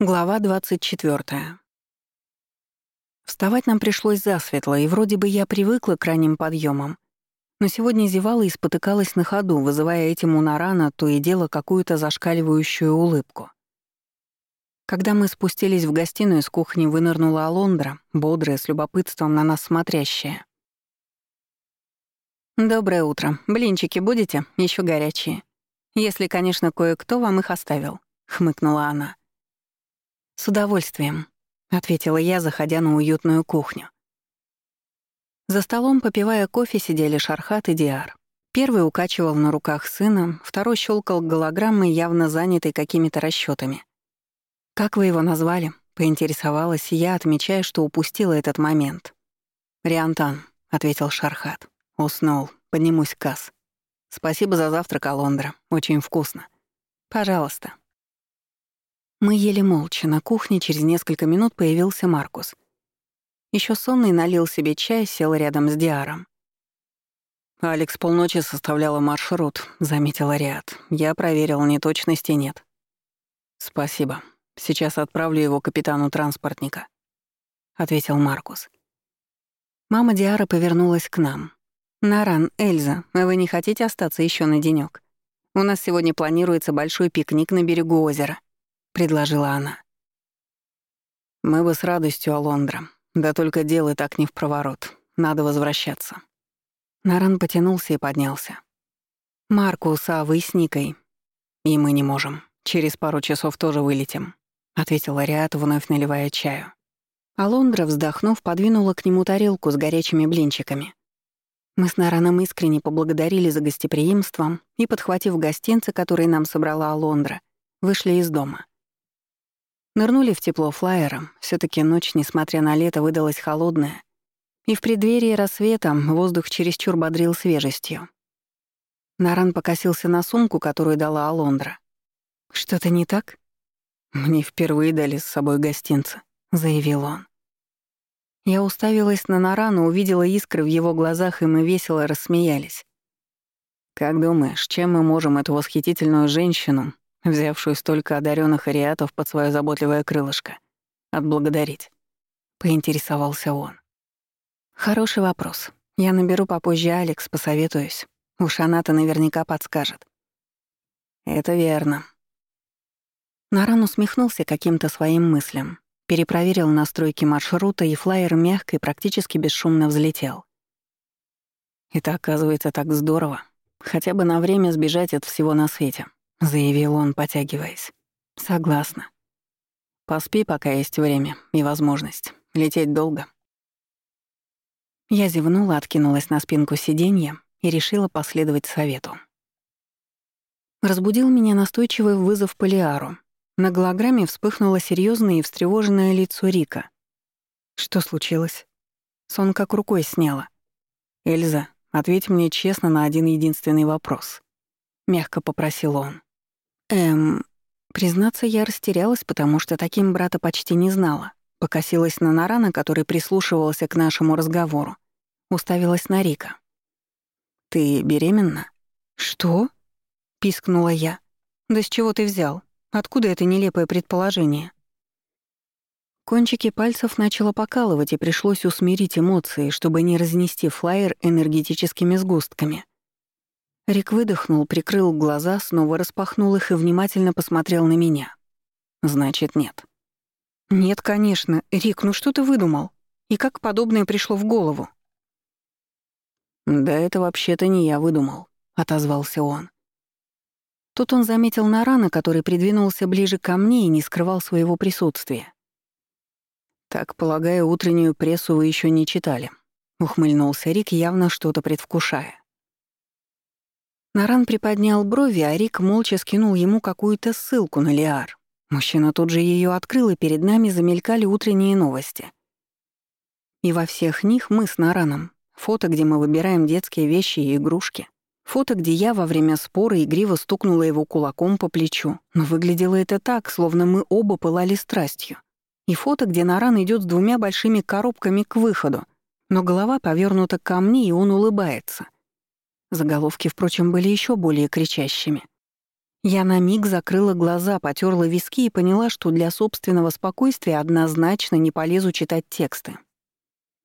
Глава 24. Вставать нам пришлось засветло, и вроде бы я привыкла к ранним подъемам, но сегодня зевала и спотыкалась на ходу, вызывая этим у Нарана то и дело какую-то зашкаливающую улыбку. Когда мы спустились в гостиную, с кухни вынырнула Алондра, бодрая, с любопытством на нас смотрящая. «Доброе утро. Блинчики будете? Еще горячие. Если, конечно, кое-кто вам их оставил», — хмыкнула она. «С удовольствием», — ответила я, заходя на уютную кухню. За столом, попивая кофе, сидели Шархат и Диар. Первый укачивал на руках сына, второй щелкал голограммой, явно занятой какими-то расчетами. «Как вы его назвали?» — поинтересовалась я, отмечая, что упустила этот момент. «Риантан», — ответил Шархат. «Уснул. Поднимусь к касс. Спасибо за завтрак, Алондра. Очень вкусно. Пожалуйста». Мы ели молча. На кухне через несколько минут появился Маркус. Еще сонный налил себе чай, сел рядом с Диаром. «Алекс полночи составляла маршрут», — заметила Риад. «Я проверил, неточности нет». «Спасибо. Сейчас отправлю его капитану транспортника», — ответил Маркус. Мама Диара повернулась к нам. «Наран, Эльза, вы не хотите остаться еще на денек? У нас сегодня планируется большой пикник на берегу озера предложила она. Мы бы с радостью, Алондра. Да только дело так не в проворот. Надо возвращаться. Наран потянулся и поднялся. «Маркус, а вы с Никой?» «И мы не можем. Через пару часов тоже вылетим», — ответила Риат, вновь наливая чаю. Алондра, вздохнув, подвинула к нему тарелку с горячими блинчиками. Мы с Нараном искренне поблагодарили за гостеприимство и, подхватив гостинцы, которые нам собрала Алондра, вышли из дома. Нырнули в тепло флайера. все таки ночь, несмотря на лето, выдалась холодная. И в преддверии рассвета воздух чересчур бодрил свежестью. Наран покосился на сумку, которую дала Алондра. «Что-то не так?» «Мне впервые дали с собой гостинцы», — заявил он. Я уставилась на Нарана, увидела искры в его глазах, и мы весело рассмеялись. «Как думаешь, чем мы можем эту восхитительную женщину взявшую столько одаренных ариатов под свое заботливое крылышко, отблагодарить? Поинтересовался он. Хороший вопрос. Я наберу попозже Алекс, посоветуюсь. Уж она-то наверняка подскажет. Это верно. Наран усмехнулся каким-то своим мыслям, перепроверил настройки маршрута, и флайер мягко и практически бесшумно взлетел. Это оказывается так здорово. Хотя бы на время сбежать от всего на свете. — заявил он, потягиваясь. «Согласна. Поспи, пока есть время и возможность. Лететь долго». Я зевнула, откинулась на спинку сиденья и решила последовать совету. Разбудил меня настойчивый вызов Полиару. На голограмме вспыхнуло серьезное и встревоженное лицо Рика. Что случилось? Сон как рукой сняла. «Эльза, ответь мне честно на один единственный вопрос», — мягко попросил он. Эм, признаться, я растерялась, потому что таким брата почти не знала. Покосилась на Нарана, который прислушивался к нашему разговору. Уставилась на Рика. «Ты беременна?» «Что?» — пискнула я. «Да с чего ты взял? Откуда это нелепое предположение?» Кончики пальцев начало покалывать, и пришлось усмирить эмоции, чтобы не разнести флаер энергетическими сгустками. Рик выдохнул, прикрыл глаза, снова распахнул их и внимательно посмотрел на меня. «Значит, нет». «Нет, конечно. Рик, ну что ты выдумал? И как подобное пришло в голову?» «Да это вообще-то не я выдумал», — отозвался он. Тут он заметил Нарана, который придвинулся ближе ко мне и не скрывал своего присутствия. «Так, полагаю, утреннюю прессу вы еще не читали», — ухмыльнулся Рик, явно что-то предвкушая. Наран приподнял брови, а Рик молча скинул ему какую-то ссылку на Лиар. Мужчина тут же ее открыл, и перед нами замелькали утренние новости. И во всех них мы с Нараном. Фото, где мы выбираем детские вещи и игрушки. Фото, где я во время спора игриво стукнула его кулаком по плечу, но выглядело это так, словно мы оба пылали страстью. И фото, где Наран идет с двумя большими коробками к выходу, но голова повернута ко мне, и он улыбается. Заголовки, впрочем, были еще более кричащими. Я на миг закрыла глаза, потерла виски и поняла, что для собственного спокойствия однозначно не полезу читать тексты.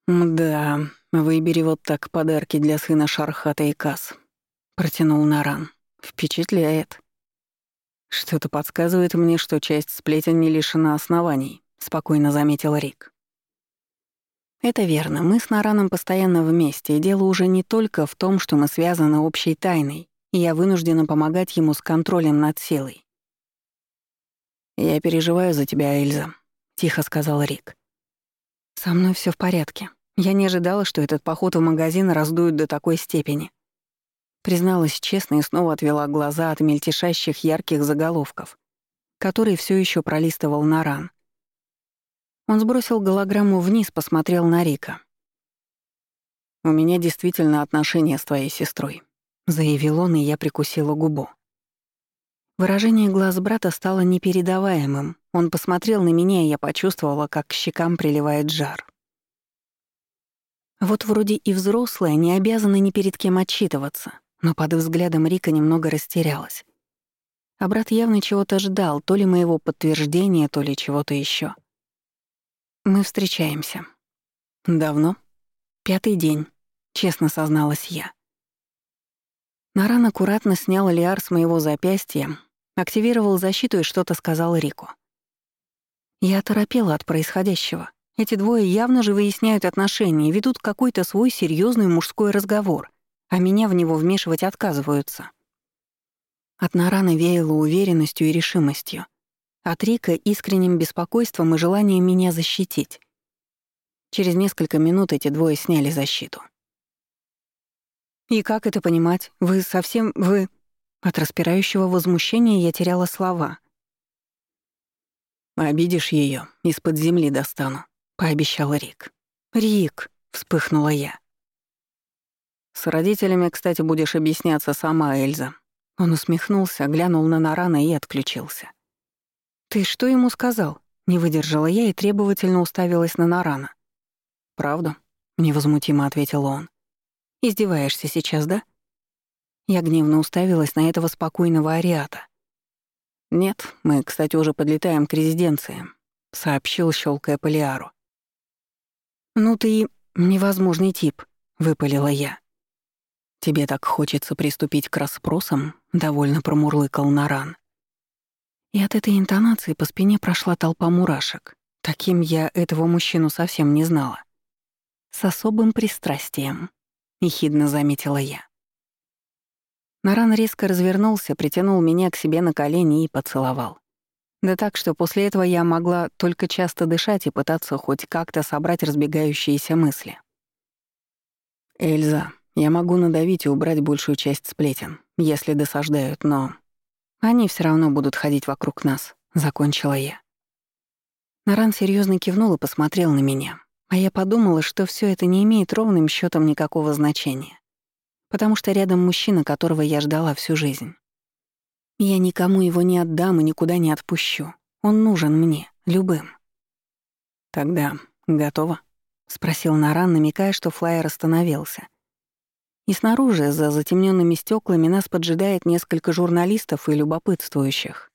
«Да, выбери вот так подарки для сына Шархата и Кас», — протянул Наран. «Впечатляет». «Что-то подсказывает мне, что часть сплетен не лишена оснований», — спокойно заметил Рик. «Это верно. Мы с Нараном постоянно вместе, и дело уже не только в том, что мы связаны общей тайной, и я вынуждена помогать ему с контролем над силой». «Я переживаю за тебя, Эльза», — тихо сказал Рик. «Со мной все в порядке. Я не ожидала, что этот поход в магазин раздует до такой степени». Призналась честно и снова отвела глаза от мельтешащих ярких заголовков, которые все еще пролистывал Наран. Он сбросил голограмму вниз, посмотрел на Рика. «У меня действительно отношения с твоей сестрой», — заявил он, и я прикусила губу. Выражение глаз брата стало непередаваемым. Он посмотрел на меня, и я почувствовала, как к щекам приливает жар. Вот вроде и взрослая, не обязана ни перед кем отчитываться, но под взглядом Рика немного растерялась. А брат явно чего-то ждал, то ли моего подтверждения, то ли чего-то еще. Мы встречаемся. Давно? Пятый день, честно созналась я. Наран аккуратно снял лиар с моего запястья, активировал защиту и что-то сказал Рику. Я торопела от происходящего. Эти двое явно же выясняют отношения и ведут какой-то свой серьезный мужской разговор, а меня в него вмешивать отказываются. От Нарана веяло уверенностью и решимостью. От Рика — искренним беспокойством и желанием меня защитить. Через несколько минут эти двое сняли защиту. «И как это понимать? Вы совсем... вы...» От распирающего возмущения я теряла слова. «Обидишь ее, из-под земли достану», — пообещал Рик. «Рик», — вспыхнула я. «С родителями, кстати, будешь объясняться сама, Эльза». Он усмехнулся, глянул на Нарана и отключился. «Ты что ему сказал?» — не выдержала я и требовательно уставилась на Нарана. «Правду?» — невозмутимо ответил он. «Издеваешься сейчас, да?» Я гневно уставилась на этого спокойного ариата. «Нет, мы, кстати, уже подлетаем к резиденции», — сообщил, щелкая Полиару. «Ну ты невозможный тип», — выпалила я. «Тебе так хочется приступить к расспросам?» — довольно промурлыкал Наран. И от этой интонации по спине прошла толпа мурашек. Таким я этого мужчину совсем не знала. «С особым пристрастием», — ехидно заметила я. Наран резко развернулся, притянул меня к себе на колени и поцеловал. Да так, что после этого я могла только часто дышать и пытаться хоть как-то собрать разбегающиеся мысли. «Эльза, я могу надавить и убрать большую часть сплетен, если досаждают, но они все равно будут ходить вокруг нас», — закончила я. Наран серьезно кивнул и посмотрел на меня, а я подумала, что все это не имеет ровным счетом никакого значения, потому что рядом мужчина, которого я ждала всю жизнь. Я никому его не отдам и никуда не отпущу. Он нужен мне, любым. «Тогда готово?» — спросил Наран, намекая, что флайер остановился — и снаружи, за затемненными стеклами, нас поджидает несколько журналистов и любопытствующих.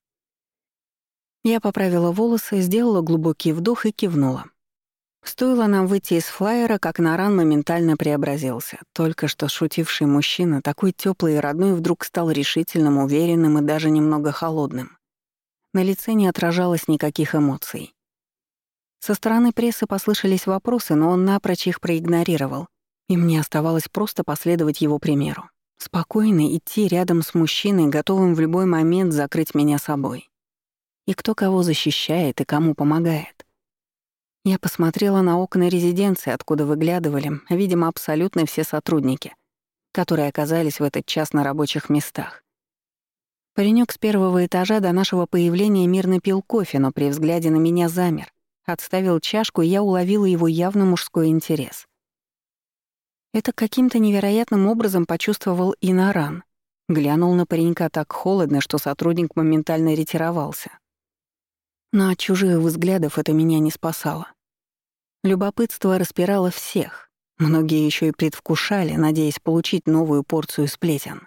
Я поправила волосы, сделала глубокий вдох и кивнула. Стоило нам выйти из флайера, как Наран моментально преобразился. Только что шутивший мужчина, такой теплый и родной, вдруг стал решительным, уверенным и даже немного холодным. На лице не отражалось никаких эмоций. Со стороны прессы послышались вопросы, но он напрочь их проигнорировал и мне оставалось просто последовать его примеру. Спокойно идти рядом с мужчиной, готовым в любой момент закрыть меня собой. И кто кого защищает и кому помогает. Я посмотрела на окна резиденции, откуда выглядывали, видимо, абсолютно все сотрудники, которые оказались в этот час на рабочих местах. Паренек с первого этажа до нашего появления мирно пил кофе, но при взгляде на меня замер, отставил чашку, и я уловила его явно мужской интерес — это каким-то невероятным образом почувствовал и Наран. Глянул на паренька так холодно, что сотрудник моментально ретировался. Но от чужих взглядов это меня не спасало. Любопытство распирало всех. Многие еще и предвкушали, надеясь получить новую порцию сплетен.